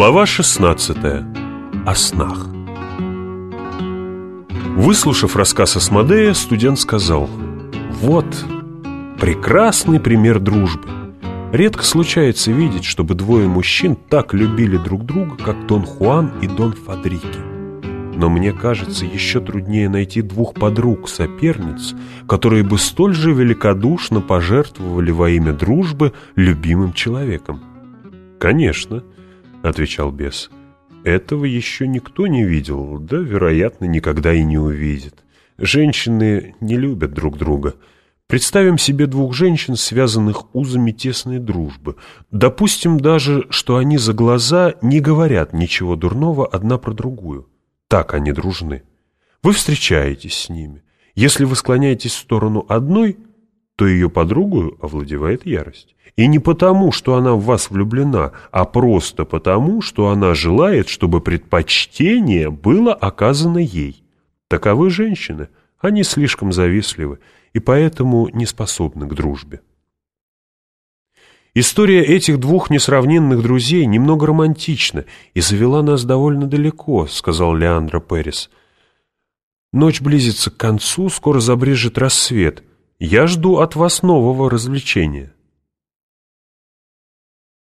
Глава 16. О снах. Выслушав рассказ Асмодея, студент сказал «Вот, прекрасный пример дружбы. Редко случается видеть, чтобы двое мужчин так любили друг друга, как Дон Хуан и Дон Фадрики. Но мне кажется, еще труднее найти двух подруг-соперниц, которые бы столь же великодушно пожертвовали во имя дружбы любимым человеком. «Конечно», — отвечал бес, — «этого еще никто не видел, да, вероятно, никогда и не увидит. Женщины не любят друг друга». Представим себе двух женщин, связанных узами тесной дружбы. Допустим даже, что они за глаза не говорят ничего дурного одна про другую. Так они дружны. Вы встречаетесь с ними. Если вы склоняетесь в сторону одной, то ее подругу овладевает ярость. И не потому, что она в вас влюблена, а просто потому, что она желает, чтобы предпочтение было оказано ей. Таковы женщины. Они слишком завистливы и поэтому не способны к дружбе. История этих двух несравненных друзей немного романтична и завела нас довольно далеко, сказал Леандро Перес. Ночь близится к концу, скоро забрежет рассвет. Я жду от вас нового развлечения.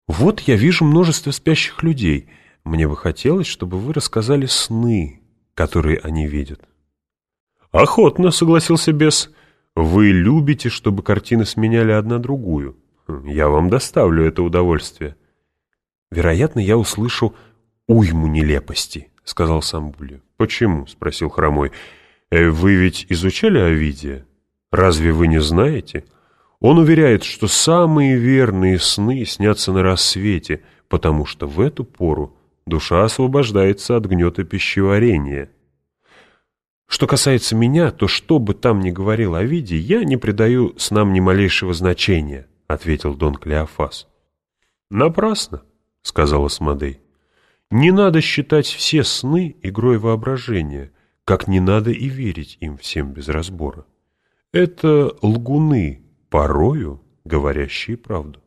Вот я вижу множество спящих людей. Мне бы хотелось, чтобы вы рассказали сны, которые они видят. Охотно, согласился бес. Вы любите, чтобы картины сменяли одна другую. Я вам доставлю это удовольствие. Вероятно, я услышу уйму нелепости, сказал Самбулю. Почему? спросил Хромой. «Э, вы ведь изучали Овидия? Разве вы не знаете? Он уверяет, что самые верные сны снятся на рассвете, потому что в эту пору душа освобождается от гнета пищеварения. Что касается меня, то что бы там ни говорил Овидий, я не придаю снам ни малейшего значения. — ответил Дон Клеофас. «Напрасно», — сказал Асмодей. «Не надо считать все сны игрой воображения, как не надо и верить им всем без разбора. Это лгуны, порою говорящие правду.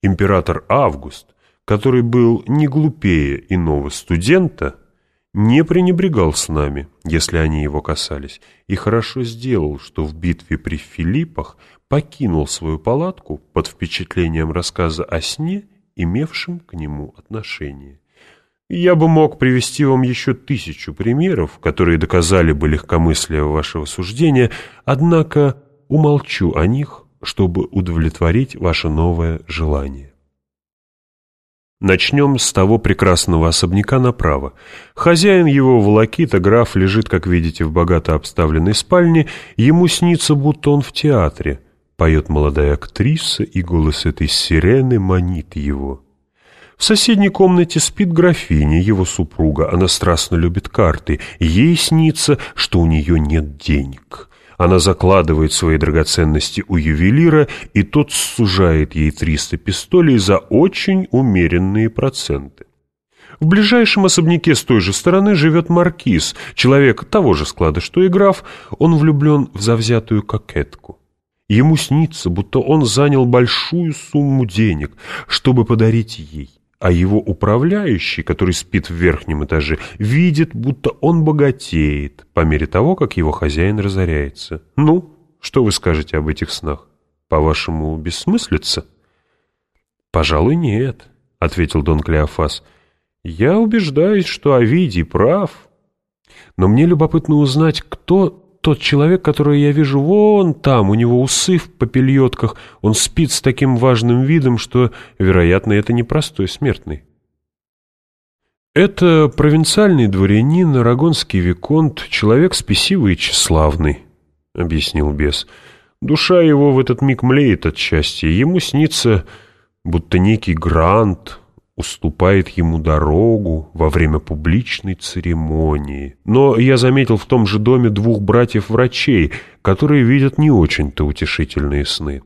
Император Август, который был не глупее иного студента, не пренебрегал с нами, если они его касались, и хорошо сделал, что в битве при Филиппах покинул свою палатку под впечатлением рассказа о сне, имевшем к нему отношение. Я бы мог привести вам еще тысячу примеров, которые доказали бы легкомыслие вашего суждения, однако умолчу о них, чтобы удовлетворить ваше новое желание. Начнем с того прекрасного особняка направо. Хозяин его волокита, граф, лежит, как видите, в богато обставленной спальне. Ему снится, будто он в театре. Поет молодая актриса, и голос этой сирены манит его. В соседней комнате спит графиня, его супруга. Она страстно любит карты. Ей снится, что у нее нет денег. Она закладывает свои драгоценности у ювелира, и тот сужает ей 300 пистолей за очень умеренные проценты. В ближайшем особняке с той же стороны живет маркиз, человек того же склада, что и граф, он влюблен в завзятую кокетку. Ему снится, будто он занял большую сумму денег, чтобы подарить ей. А его управляющий, который спит в верхнем этаже, видит, будто он богатеет по мере того, как его хозяин разоряется. Ну, что вы скажете об этих снах? По-вашему, бессмыслица? Пожалуй, нет, — ответил Дон Клеофас. Я убеждаюсь, что Овидий прав. Но мне любопытно узнать, кто тот человек, которого я вижу вон там, у него усы в попельотках, он спит с таким важным видом, что, вероятно, это непростой смертный. Это провинциальный дворянин, арагонский виконт, человек спесивый и тщеславный, — объяснил бес. Душа его в этот миг млеет от счастья. Ему снится, будто некий грант, уступает ему дорогу во время публичной церемонии. Но я заметил в том же доме двух братьев-врачей, которые видят не очень-то утешительные сны.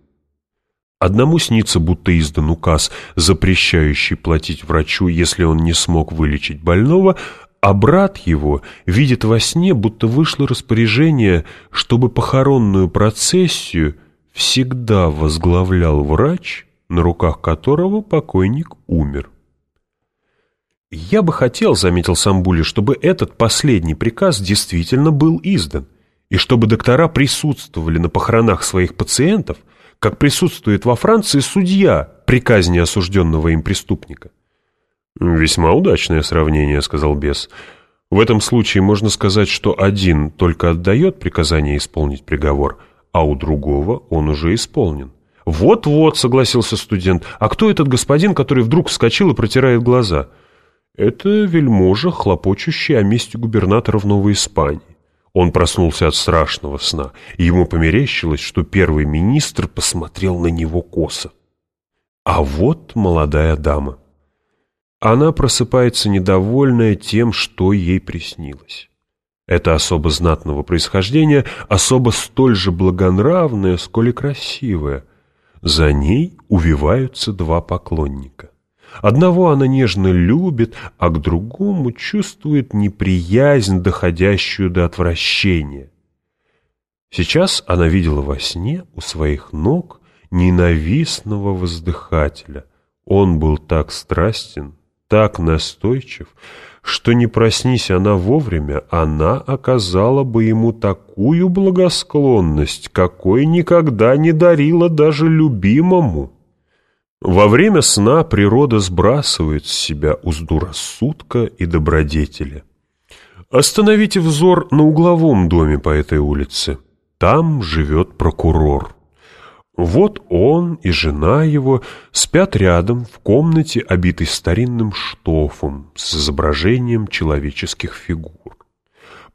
Одному снится, будто издан указ, запрещающий платить врачу, если он не смог вылечить больного, а брат его видит во сне, будто вышло распоряжение, чтобы похоронную процессию всегда возглавлял врач, на руках которого покойник умер. «Я бы хотел, — заметил Самбули, — чтобы этот последний приказ действительно был издан, и чтобы доктора присутствовали на похоронах своих пациентов, как присутствует во Франции судья при казни осужденного им преступника». «Весьма удачное сравнение», — сказал бес. «В этом случае можно сказать, что один только отдает приказание исполнить приговор, а у другого он уже исполнен». «Вот-вот», — согласился студент. «А кто этот господин, который вдруг вскочил и протирает глаза?» Это вельможа, хлопочущий о месте губернатора в Новой Испании. Он проснулся от страшного сна, и ему померещилось, что первый министр посмотрел на него косо. А вот молодая дама. Она просыпается недовольная тем, что ей приснилось. Это особо знатного происхождения, особо столь же благонравная, сколь и красивая. За ней увиваются два поклонника. Одного она нежно любит, а к другому чувствует неприязнь, доходящую до отвращения. Сейчас она видела во сне у своих ног ненавистного воздыхателя. Он был так страстен, так настойчив, что не проснись она вовремя, она оказала бы ему такую благосклонность, какой никогда не дарила даже любимому. Во время сна природа сбрасывает с себя узду рассудка и добродетели. Остановите взор на угловом доме по этой улице. Там живет прокурор. Вот он и жена его спят рядом в комнате, обитой старинным штофом с изображением человеческих фигур.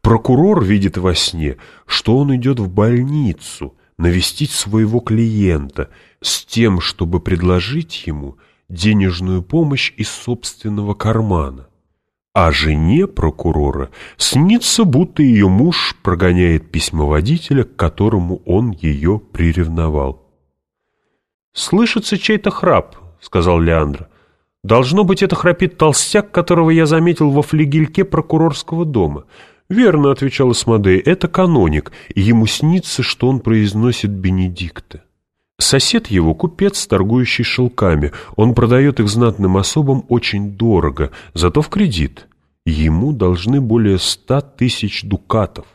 Прокурор видит во сне, что он идет в больницу навестить своего клиента – с тем, чтобы предложить ему денежную помощь из собственного кармана. А жене прокурора снится, будто ее муж прогоняет письмоводителя, к которому он ее приревновал. «Слышится чей-то храп», — сказал Леандр. «Должно быть, это храпит толстяк, которого я заметил во флигельке прокурорского дома». «Верно», — отвечал Асмодей, — «это каноник, и ему снится, что он произносит Бенедикта». Сосед его – купец, торгующий шелками. Он продает их знатным особам очень дорого, зато в кредит. Ему должны более ста тысяч дукатов.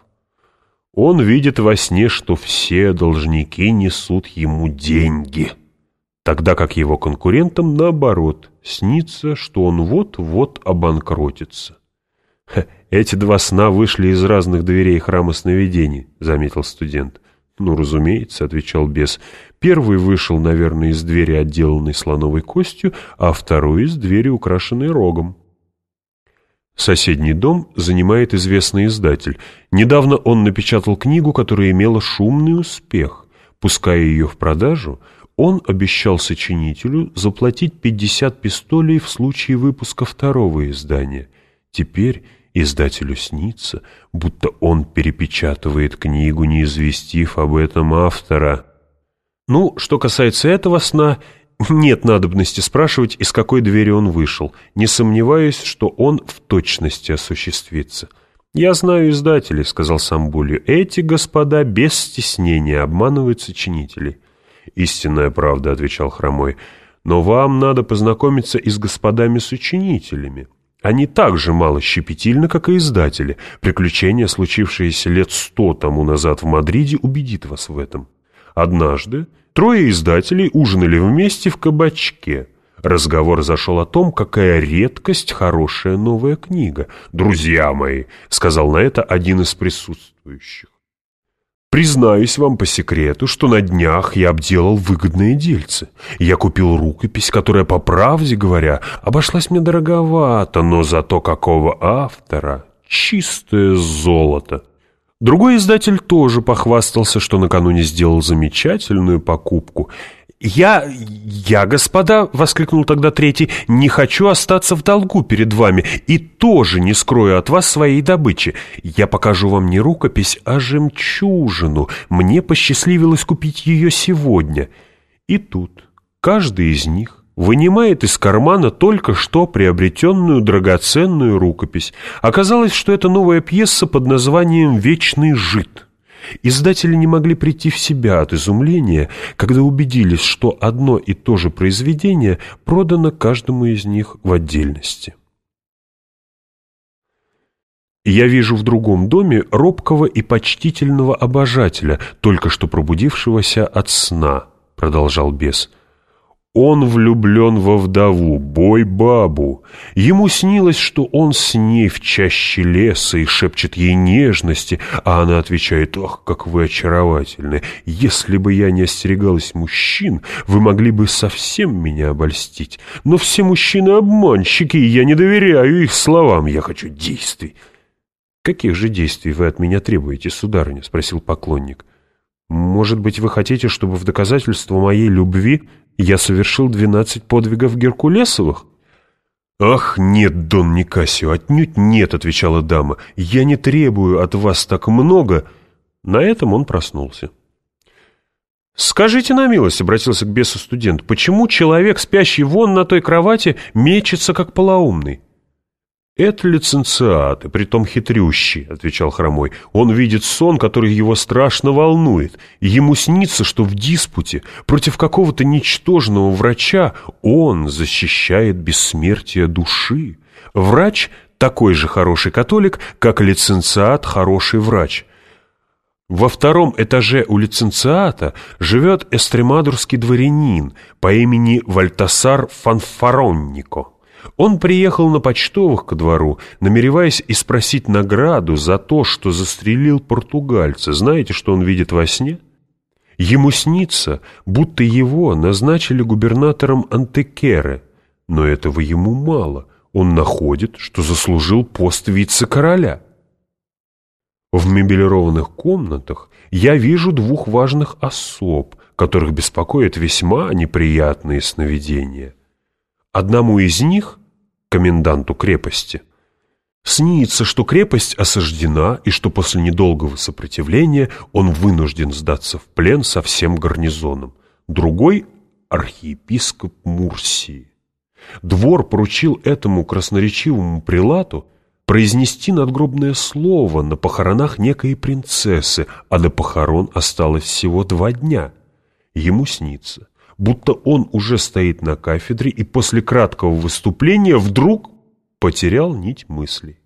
Он видит во сне, что все должники несут ему деньги, тогда как его конкурентам, наоборот, снится, что он вот-вот обанкротится. «Эти два сна вышли из разных дверей храма сновидений», — заметил студент. «Ну, разумеется», — отвечал бес. «Первый вышел, наверное, из двери, отделанной слоновой костью, а второй из двери, украшенной рогом». Соседний дом занимает известный издатель. Недавно он напечатал книгу, которая имела шумный успех. Пуская ее в продажу, он обещал сочинителю заплатить 50 пистолей в случае выпуска второго издания. Теперь Издателю снится, будто он перепечатывает книгу, не известив об этом автора. Ну, что касается этого сна, нет надобности спрашивать, из какой двери он вышел. Не сомневаюсь, что он в точности осуществится. «Я знаю издателей», — сказал Самбулью. «Эти господа без стеснения обманывают сочинителей». «Истинная правда», — отвечал Хромой. «Но вам надо познакомиться и с господами-сочинителями». Они так же мало щепетильны, как и издатели. Приключение, случившееся лет сто тому назад в Мадриде, убедит вас в этом. Однажды трое издателей ужинали вместе в кабачке. Разговор зашел о том, какая редкость хорошая новая книга. «Друзья мои», — сказал на это один из присутствующих. Признаюсь вам по секрету, что на днях я обделал выгодные дельцы. Я купил рукопись, которая, по правде говоря, обошлась мне дороговато, но зато какого автора чистое золото. Другой издатель тоже похвастался, что накануне сделал замечательную покупку «Я... я, господа!» — воскликнул тогда третий. «Не хочу остаться в долгу перед вами и тоже не скрою от вас своей добычи. Я покажу вам не рукопись, а жемчужину. Мне посчастливилось купить ее сегодня». И тут каждый из них вынимает из кармана только что приобретенную драгоценную рукопись. Оказалось, что это новая пьеса под названием «Вечный жид». Издатели не могли прийти в себя от изумления, когда убедились, что одно и то же произведение продано каждому из них в отдельности. Я вижу в другом доме робкого и почтительного обожателя, только что пробудившегося от сна, — продолжал бес. Он влюблен во вдову, бой-бабу. Ему снилось, что он с ней в чаще леса и шепчет ей нежности, а она отвечает, «Ах, как вы очаровательны! Если бы я не остерегалась мужчин, вы могли бы совсем меня обольстить. Но все мужчины обманщики, и я не доверяю их словам, я хочу действий». «Каких же действий вы от меня требуете, сударыня?» — спросил поклонник. «Может быть, вы хотите, чтобы в доказательство моей любви я совершил двенадцать подвигов Геркулесовых?» «Ах, нет, Дон Никасио, отнюдь нет», — отвечала дама. «Я не требую от вас так много». На этом он проснулся. «Скажите на милость», — обратился к бесу студент, «почему человек, спящий вон на той кровати, мечется, как полоумный?» «Это лиценциат, и притом хитрющий», — отвечал Хромой. «Он видит сон, который его страшно волнует. ему снится, что в диспуте против какого-то ничтожного врача он защищает бессмертие души. Врач — такой же хороший католик, как лиценциат — хороший врач». Во втором этаже у лиценциата живет эстремадурский дворянин по имени Вальтасар Фанфароннико. Он приехал на почтовых ко двору, намереваясь испросить награду за то, что застрелил португальца. Знаете, что он видит во сне? Ему снится, будто его назначили губернатором Антекеры. Но этого ему мало. Он находит, что заслужил пост вице-короля. В мебелированных комнатах я вижу двух важных особ, которых беспокоят весьма неприятные сновидения. Одному из них, коменданту крепости, снится, что крепость осаждена и что после недолгого сопротивления он вынужден сдаться в плен со всем гарнизоном. Другой — архиепископ Мурсии. Двор поручил этому красноречивому прилату произнести надгробное слово на похоронах некой принцессы, а до похорон осталось всего два дня. Ему снится, будто он уже стоит на кафедре и после краткого выступления вдруг потерял нить мыслей.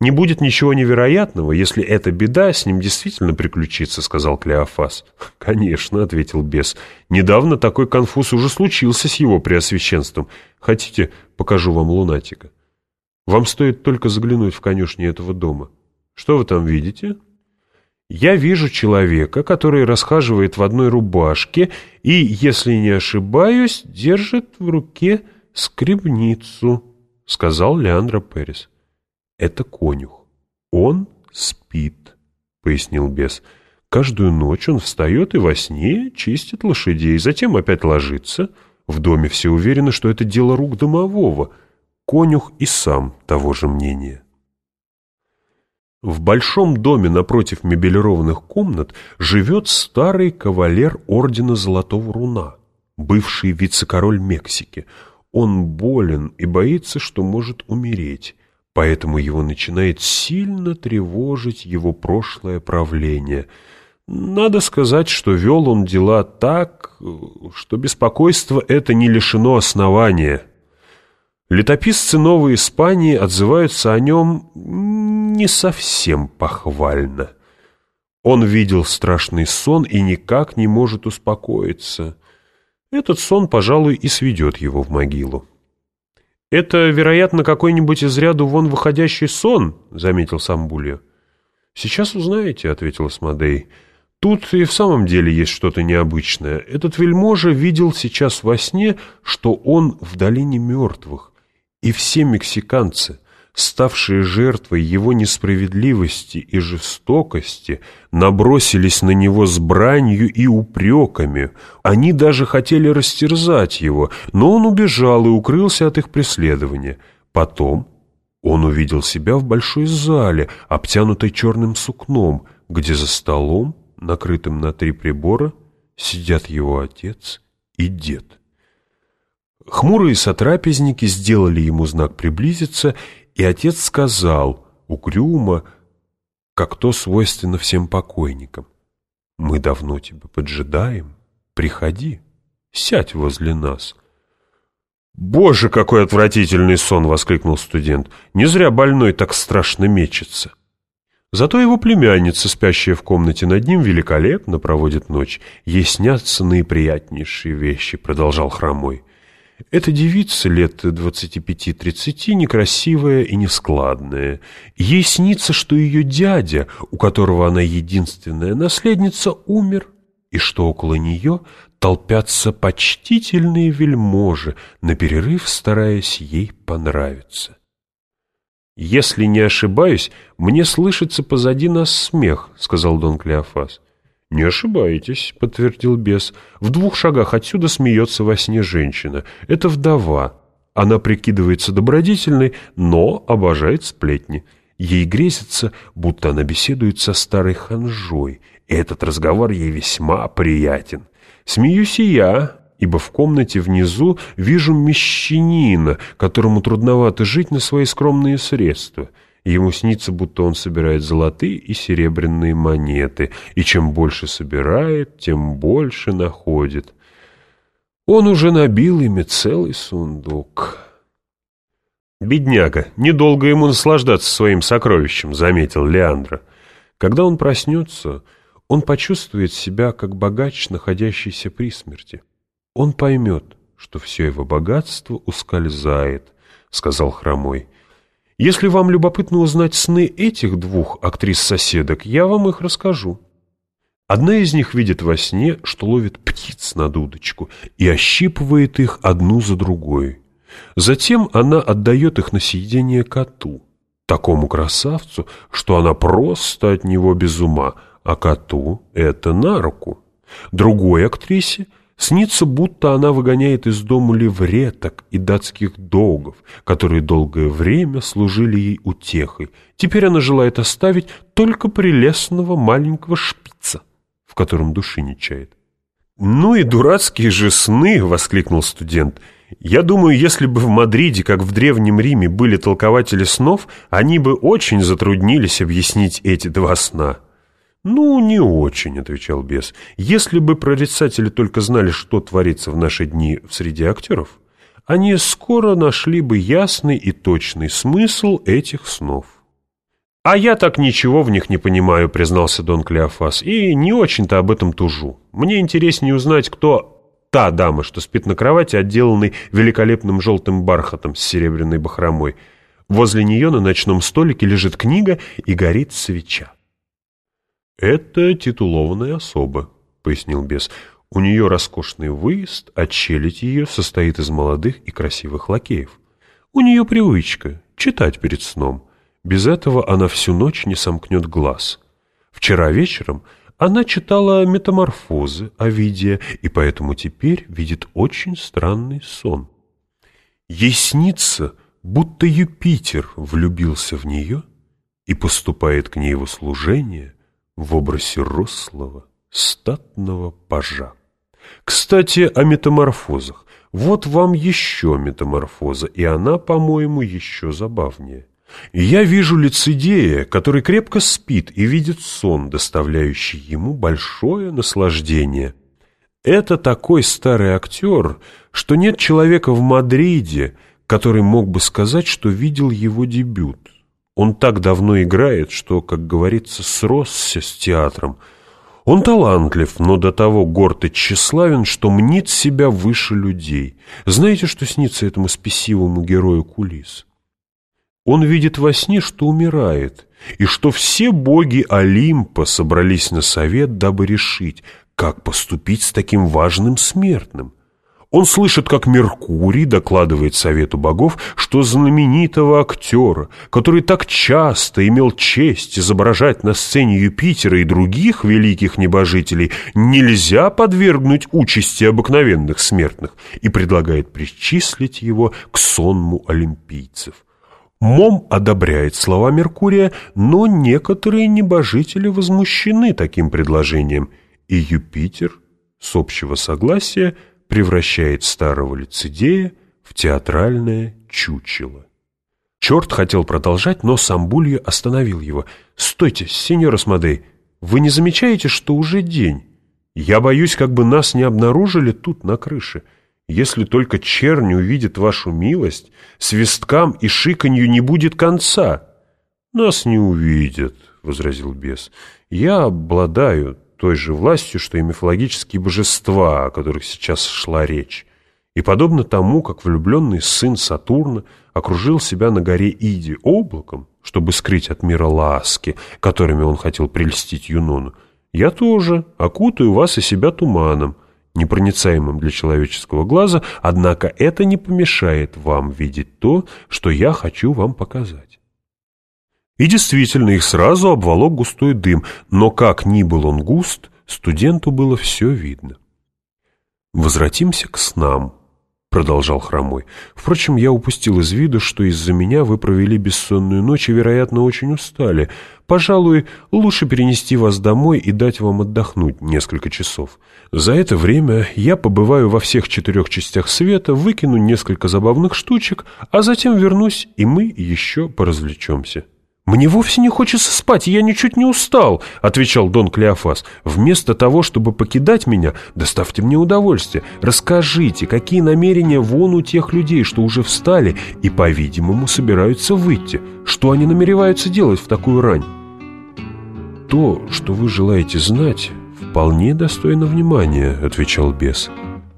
«Не будет ничего невероятного, если эта беда с ним действительно приключится», — сказал Клеофас. «Конечно», — ответил бес. «Недавно такой конфуз уже случился с его преосвященством. Хотите, покажу вам лунатика? Вам стоит только заглянуть в конюшни этого дома. Что вы там видите?» Я вижу человека, который расхаживает в одной рубашке и, если не ошибаюсь, держит в руке скребницу, — сказал Леандро Перес. — Это конюх. Он спит, — пояснил бес. Каждую ночь он встает и во сне чистит лошадей, затем опять ложится. В доме все уверены, что это дело рук домового. Конюх и сам того же мнения. В большом доме напротив мебелированных комнат живет старый кавалер ордена Золотого Руна, бывший вице-король Мексики. Он болен и боится, что может умереть, поэтому его начинает сильно тревожить его прошлое правление. Надо сказать, что вел он дела так, что беспокойство это не лишено основания. Летописцы Новой Испании отзываются о нем не совсем похвально. Он видел страшный сон и никак не может успокоиться. Этот сон, пожалуй, и сведет его в могилу. «Это, вероятно, какой-нибудь из ряду вон выходящий сон», — заметил Самбулио. «Сейчас узнаете», — ответил Смодей. «Тут и в самом деле есть что-то необычное. Этот вельможа видел сейчас во сне, что он в долине мертвых, и все мексиканцы, ставшие жертвой его несправедливости и жестокости, набросились на него с бранью и упреками. Они даже хотели растерзать его, но он убежал и укрылся от их преследования. Потом он увидел себя в большой зале, обтянутой черным сукном, где за столом, накрытым на три прибора, сидят его отец и дед. Хмурые сотрапезники сделали ему знак приблизиться, и отец сказал, угрюмо, как то свойственно всем покойникам, «Мы давно тебя поджидаем, приходи, сядь возле нас». «Боже, какой отвратительный сон!» — воскликнул студент. «Не зря больной так страшно мечется». Зато его племянница, спящая в комнате над ним, великолепно проводит ночь. Ей снятся наиприятнейшие вещи, продолжал хромой. Эта девица лет двадцати пяти-тридцати, некрасивая и нескладная. Ей снится, что ее дядя, у которого она единственная наследница, умер, и что около нее толпятся почтительные вельможи, на перерыв стараясь ей понравиться. «Если не ошибаюсь, мне слышится позади нас смех», — сказал Дон Клеофас. «Не ошибаетесь», — подтвердил бес. «В двух шагах отсюда смеется во сне женщина. Это вдова. Она прикидывается добродетельной, но обожает сплетни. Ей грезится, будто она беседует со старой ханжой, и этот разговор ей весьма приятен. Смеюсь и я, ибо в комнате внизу вижу мещанина, которому трудновато жить на свои скромные средства». Ему снится, будто он собирает золотые и серебряные монеты, и чем больше собирает, тем больше находит. Он уже набил ими целый сундук. «Бедняга, недолго ему наслаждаться своим сокровищем», — заметил Леандра. «Когда он проснется, он почувствует себя как богач, находящийся при смерти. Он поймет, что все его богатство ускользает», — сказал Хромой. Если вам любопытно узнать сны этих двух актрис-соседок, я вам их расскажу. Одна из них видит во сне, что ловит птиц на дудочку и ощипывает их одну за другой. Затем она отдает их на съедение коту, такому красавцу, что она просто от него без ума, а коту это на руку. Другой актрисе – Снится, будто она выгоняет из дома левреток и датских долгов, которые долгое время служили ей утехой. Теперь она желает оставить только прелестного маленького шпица, в котором души не чает. «Ну и дурацкие же сны!» — воскликнул студент. «Я думаю, если бы в Мадриде, как в Древнем Риме, были толкователи снов, они бы очень затруднились объяснить эти два сна». «Ну, не очень», — отвечал бес. «Если бы прорицатели только знали, что творится в наши дни в среде актеров, они скоро нашли бы ясный и точный смысл этих снов». «А я так ничего в них не понимаю», — признался Дон Клеофас, «и не очень-то об этом тужу. Мне интереснее узнать, кто та дама, что спит на кровати, отделанной великолепным желтым бархатом с серебряной бахромой. Возле нее на ночном столике лежит книга и горит свеча. «Это титулованная особа», — пояснил бес. «У нее роскошный выезд, а челядь ее состоит из молодых и красивых лакеев. У нее привычка — читать перед сном. Без этого она всю ночь не сомкнет глаз. Вчера вечером она читала метаморфозы Овидия, и поэтому теперь видит очень странный сон. Ей снится, будто Юпитер влюбился в нее и поступает к ней в услужение — в образе рослого, статного пажа. Кстати, о метаморфозах. Вот вам еще метаморфоза, и она, по-моему, еще забавнее. Я вижу лицедея, который крепко спит и видит сон, доставляющий ему большое наслаждение. Это такой старый актер, что нет человека в Мадриде, который мог бы сказать, что видел его дебют. Он так давно играет, что, как говорится, сросся с театром. Он талантлив, но до того горд и тщеславен, что мнит себя выше людей. Знаете, что снится этому спесивому герою кулис? Он видит во сне, что умирает, и что все боги Олимпа собрались на совет, дабы решить, как поступить с таким важным смертным – он слышит, как Меркурий докладывает Совету богов, что знаменитого актера, который так часто имел честь изображать на сцене Юпитера и других великих небожителей, нельзя подвергнуть участи обыкновенных смертных, и предлагает причислить его к сонму олимпийцев. Мом одобряет слова Меркурия, но некоторые небожители возмущены таким предложением, и Юпитер с общего согласия – превращает старого лицедея в театральное чучело. Черт хотел продолжать, но Самбулья остановил его. «Стойте, сеньор Асмодей, вы не замечаете, что уже день? Я боюсь, как бы нас не обнаружили тут, на крыше. Если только чернь увидит вашу милость, свисткам и шиканью не будет конца». «Нас не увидят», — возразил бес. «Я обладаю той же властью, что и мифологические божества, о которых сейчас шла речь. И подобно тому, как влюбленный сын Сатурна окружил себя на горе Иди облаком, чтобы скрыть от мира ласки, которыми он хотел прельстить Юнону, я тоже окутаю вас и себя туманом, непроницаемым для человеческого глаза, однако это не помешает вам видеть то, что я хочу вам показать. И действительно, их сразу обволок густой дым, но как ни был он густ, студенту было все видно. Возвратимся к снам продолжал Хромой. «Впрочем, я упустил из виду, что из-за меня вы провели бессонную ночь и, вероятно, очень устали. Пожалуй, лучше перенести вас домой и дать вам отдохнуть несколько часов. За это время я побываю во всех четырех частях света, выкину несколько забавных штучек, а затем вернусь, и мы еще поразвлечемся». «Мне вовсе не хочется спать, я ничуть не устал», — отвечал Дон Клеофас. «Вместо того, чтобы покидать меня, доставьте мне удовольствие. Расскажите, какие намерения вон у тех людей, что уже встали и, по-видимому, собираются выйти? Что они намереваются делать в такую рань?» «То, что вы желаете знать, вполне достойно внимания», — отвечал бес.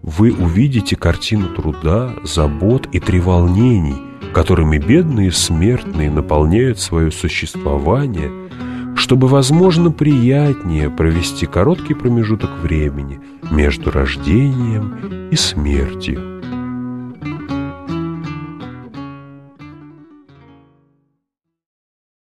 «Вы увидите картину труда, забот и треволнений» которыми бедные смертные наполняют свое существование, чтобы, возможно, приятнее провести короткий промежуток времени между рождением и смертью.